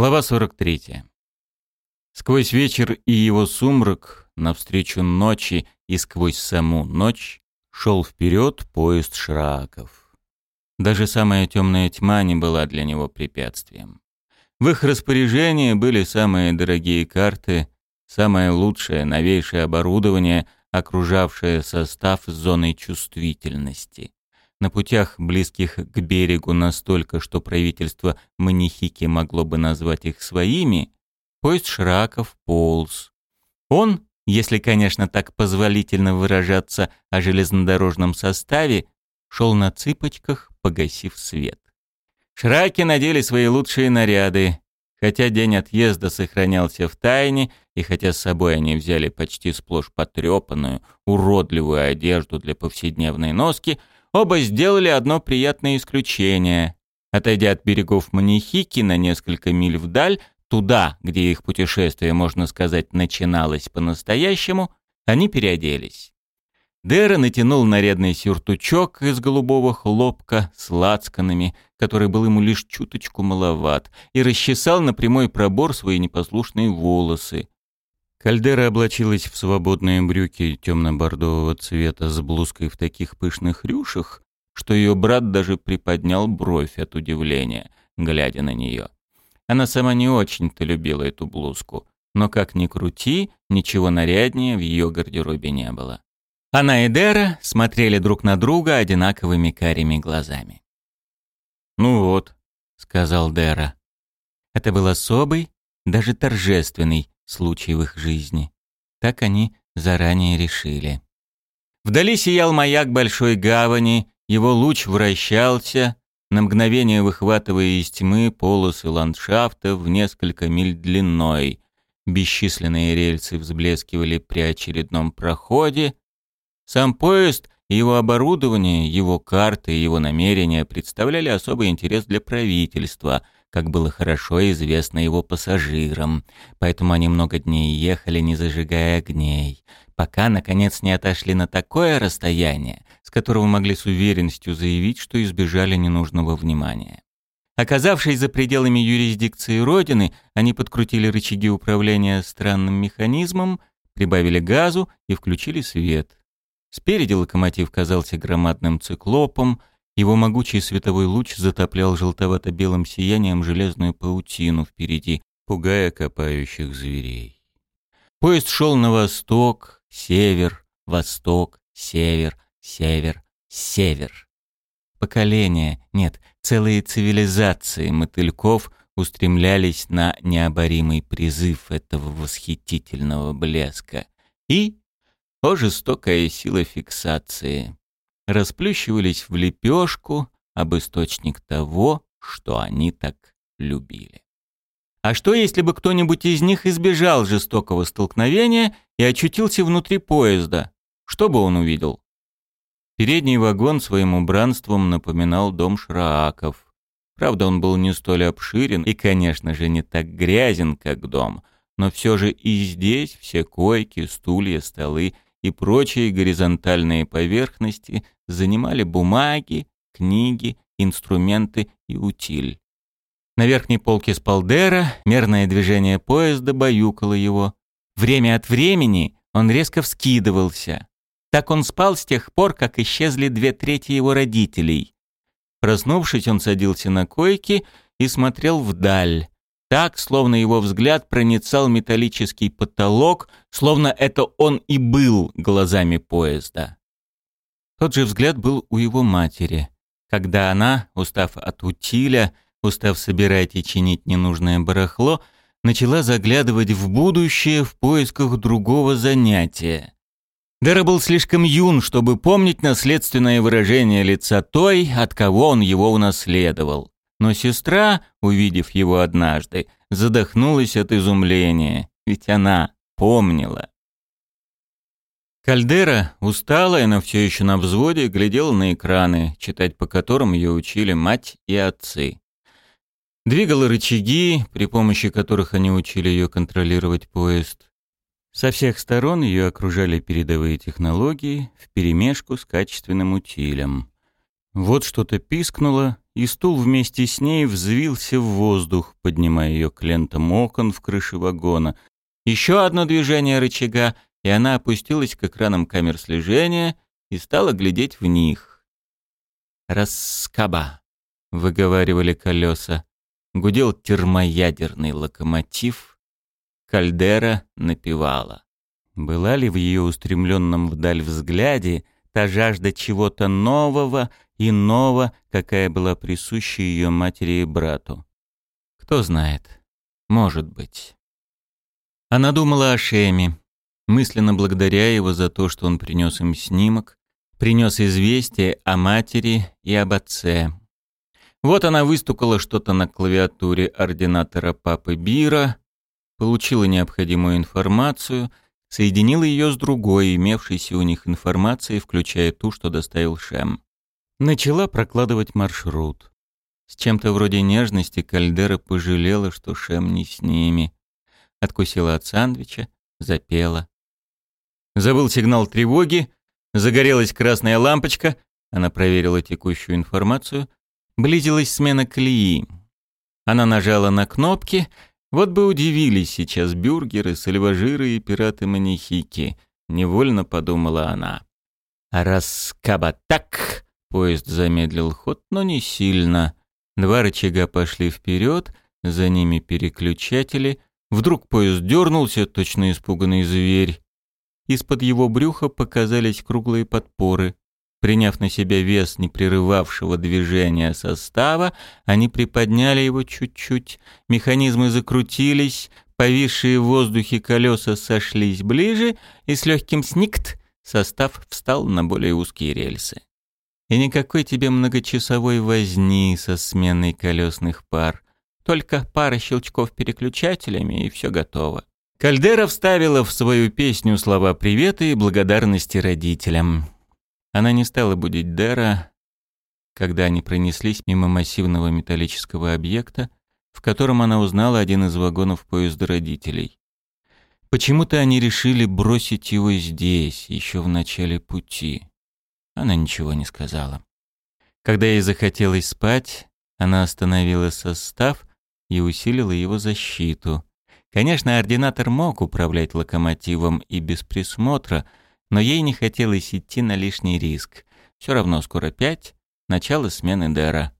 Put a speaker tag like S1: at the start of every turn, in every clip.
S1: Глава 43. Сквозь вечер и его сумрак, навстречу ночи и сквозь саму ночь, шел вперед поезд Шраков. Даже самая темная тьма не была для него препятствием. В их распоряжении были самые дорогие карты, самое лучшее, новейшее оборудование, окружавшее состав с зоной чувствительности. На путях, близких к берегу настолько, что правительство Манихики могло бы назвать их своими, поезд Шраков полз. Он, если, конечно, так позволительно выражаться о железнодорожном составе, шел на цыпочках, погасив свет. Шраки надели свои лучшие наряды, хотя день отъезда сохранялся в тайне, и хотя с собой они взяли почти сплошь потрепанную, уродливую одежду для повседневной носки – Оба сделали одно приятное исключение. Отойдя от берегов Манихики на несколько миль вдаль, туда, где их путешествие, можно сказать, начиналось по-настоящему, они переоделись. Дэра натянул нарядный сюртучок из голубого хлопка с лацканами, который был ему лишь чуточку маловат, и расчесал на прямой пробор свои непослушные волосы. Кальдера облачилась в свободные брюки темно-бордового цвета с блузкой в таких пышных рюшах, что ее брат даже приподнял бровь от удивления, глядя на нее. Она сама не очень-то любила эту блузку, но как ни крути, ничего наряднее в ее гардеробе не было. Она и Дера смотрели друг на друга одинаковыми карими глазами. «Ну вот», — сказал Дера. Это был особый, даже торжественный, случай в их жизни. Так они заранее решили. Вдали сиял маяк большой гавани, его луч вращался, на мгновение выхватывая из тьмы полосы ландшафта в несколько миль длиной. Бесчисленные рельсы взблескивали при очередном проходе. Сам поезд и его оборудование, его карты и его намерения представляли особый интерес для правительства — как было хорошо известно его пассажирам, поэтому они много дней ехали, не зажигая огней, пока, наконец, не отошли на такое расстояние, с которого могли с уверенностью заявить, что избежали ненужного внимания. Оказавшись за пределами юрисдикции Родины, они подкрутили рычаги управления странным механизмом, прибавили газу и включили свет. Спереди локомотив казался громадным циклопом, его могучий световой луч затоплял желтовато-белым сиянием железную паутину впереди, пугая копающих зверей. Поезд шел на восток, север, восток, север, север, север. Поколения, нет, целые цивилизации мотыльков устремлялись на необоримый призыв этого восхитительного блеска. И, о жестокая сила фиксации, расплющивались в лепешку об источник того, что они так любили. А что, если бы кто-нибудь из них избежал жестокого столкновения и очутился внутри поезда? Что бы он увидел? Передний вагон своим убранством напоминал дом Шрааков. Правда, он был не столь обширен и, конечно же, не так грязен, как дом, но все же и здесь все койки, стулья, столы и прочие горизонтальные поверхности занимали бумаги, книги, инструменты и утиль. На верхней полке спалдера мерное движение поезда баюкало его. Время от времени он резко вскидывался. Так он спал с тех пор, как исчезли две трети его родителей. Проснувшись, он садился на койке и смотрел вдаль, так, словно его взгляд проницал металлический потолок, словно это он и был глазами поезда. Тот же взгляд был у его матери, когда она, устав от утиля, устав собирать и чинить ненужное барахло, начала заглядывать в будущее в поисках другого занятия. Дэра был слишком юн, чтобы помнить наследственное выражение лица той, от кого он его унаследовал. Но сестра, увидев его однажды, задохнулась от изумления, ведь она помнила. Кальдера, усталая, но все еще на взводе, глядела на экраны, читать по которым ее учили мать и отцы. Двигала рычаги, при помощи которых они учили ее контролировать поезд. Со всех сторон ее окружали передовые технологии вперемешку с качественным утилем. Вот что-то пискнуло, и стул вместе с ней взвился в воздух, поднимая ее к лентам окон в крыше вагона. Еще одно движение рычага, и она опустилась к экранам камер слежения и стала глядеть в них. «Раскаба», — выговаривали колеса. Гудел термоядерный локомотив. Кальдера напевала. Была ли в ее устремленном вдаль взгляде та жажда чего-то нового, иного, какая была присуща ее матери и брату? Кто знает. Может быть. Она думала о Шеме, мысленно благодаря его за то, что он принес им снимок, принес известие о матери и об отце. Вот она выстукала что-то на клавиатуре ординатора папы Бира, получила необходимую информацию, соединила ее с другой, имевшейся у них информацией, включая ту, что доставил Шем. Начала прокладывать маршрут. С чем-то вроде нежности Кальдера пожалела, что Шем не с ними. Откусила от сандвича, запела. Забыл сигнал тревоги, загорелась красная лампочка, она проверила текущую информацию — Близилась смена колеи. Она нажала на кнопки. Вот бы удивились сейчас бюргеры, сальважиры и пираты-манихики. Невольно подумала она. А кабатак, поезд замедлил ход, но не сильно. Два рычага пошли вперед, за ними переключатели. Вдруг поезд дернулся, точно испуганный зверь. Из-под его брюха показались круглые подпоры. Приняв на себя вес непрерывавшего движения состава, они приподняли его чуть-чуть, механизмы закрутились, повисшие в воздухе колеса сошлись ближе, и с легким сникт состав встал на более узкие рельсы. И никакой тебе многочасовой возни со сменой колесных пар, только пара щелчков переключателями, и все готово. Кальдера вставила в свою песню слова привета и благодарности родителям. Она не стала будить Дэра, когда они пронеслись мимо массивного металлического объекта, в котором она узнала один из вагонов поезда родителей. Почему-то они решили бросить его здесь, еще в начале пути. Она ничего не сказала. Когда ей захотелось спать, она остановила состав и усилила его защиту. Конечно, ординатор мог управлять локомотивом и без присмотра, но ей не хотелось идти на лишний риск. Все равно скоро пять, начало смены Дэра.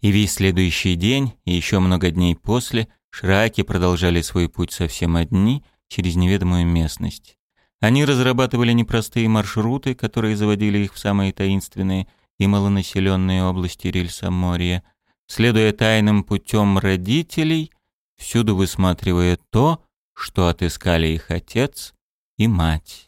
S1: И весь следующий день, и еще много дней после, Шраки продолжали свой путь совсем одни, через неведомую местность. Они разрабатывали непростые маршруты, которые заводили их в самые таинственные и малонаселенные области Рельсаморья, следуя тайным путем родителей, всюду высматривая то, что отыскали их отец и мать.